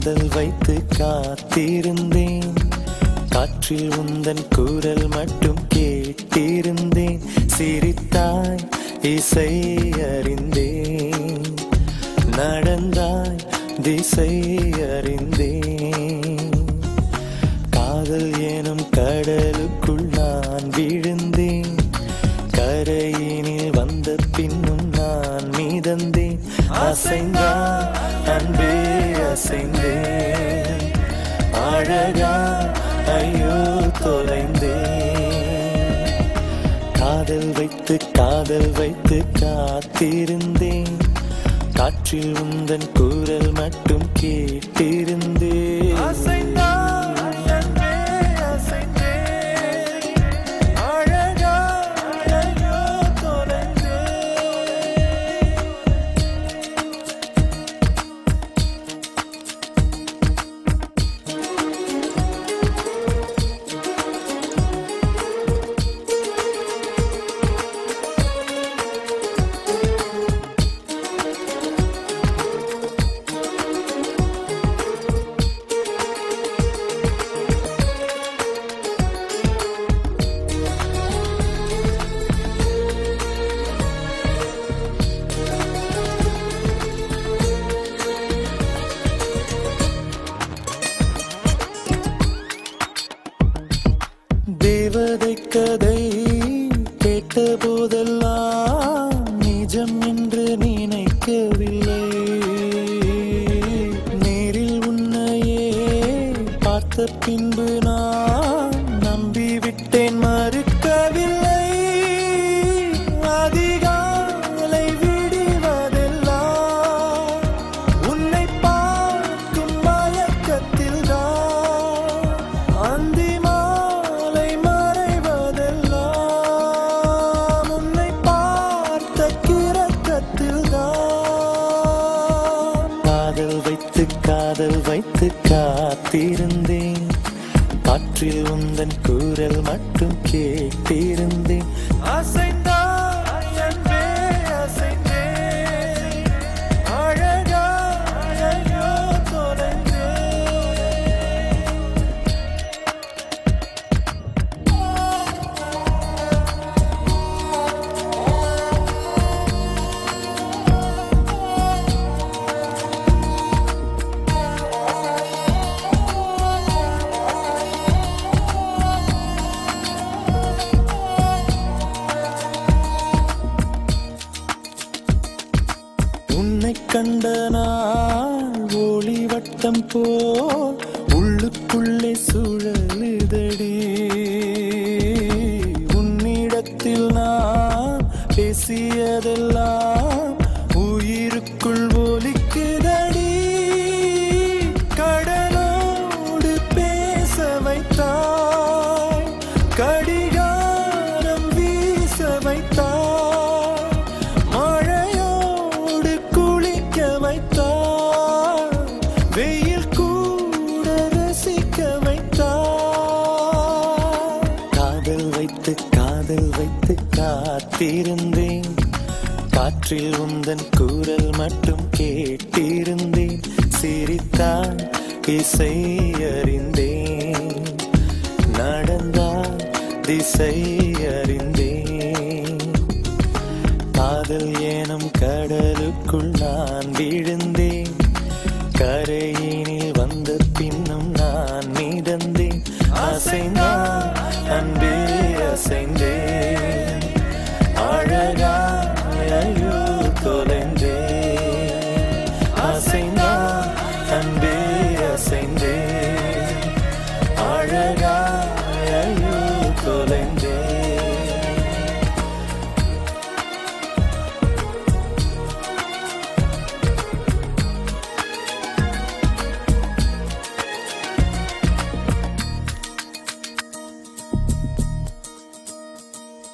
காதல் வைத்து காத்திருந்தேன். காற்றில் உந்தன் குரல் மட்டும் கேட்டிருந்தேன். சிரித்தாய் இசை அறிந்தேன். நடந்தாய் திசை அறிந்தேன். காதல் எனும் கடலுக்குள் நான் விழுந்தேன் அசைந்தேன் அழகா ஐயோ தொலைந்தேன். காதல் வைத்து காதல் வைத்து காத்திருந்தேன். காற்றில் உந்தன் குரல் மட்டும் கேட்டிருந்தேன். கதை கேட்ட போதெல்லாம் நிஜம் என்று நினைக்கவில்லை. நேரில் உன்னையே பார்த்த பின்பு நான் வைத்து காதல் வைத்து காத்திருந்தேன். காற்றில் உந்தன் கூறல் மட்டும் கேட்டிருந்தேன். அசைந்தாய் கண்ட நாள் ஒளி வட்டம் போல் உள்ளுக்குள்ளே சூ காத்திருந்தேன். காற்றில் உந்தன் கூறல் மட்டும் கேட்டிருந்தேன். சிரித்தான் இசை அறிந்தேன் நடந்தால் திசை அறிந்தேன் காதல் ஏனும் கடலுக்குள் நான் விழுந்தேன். Ragaya Yukale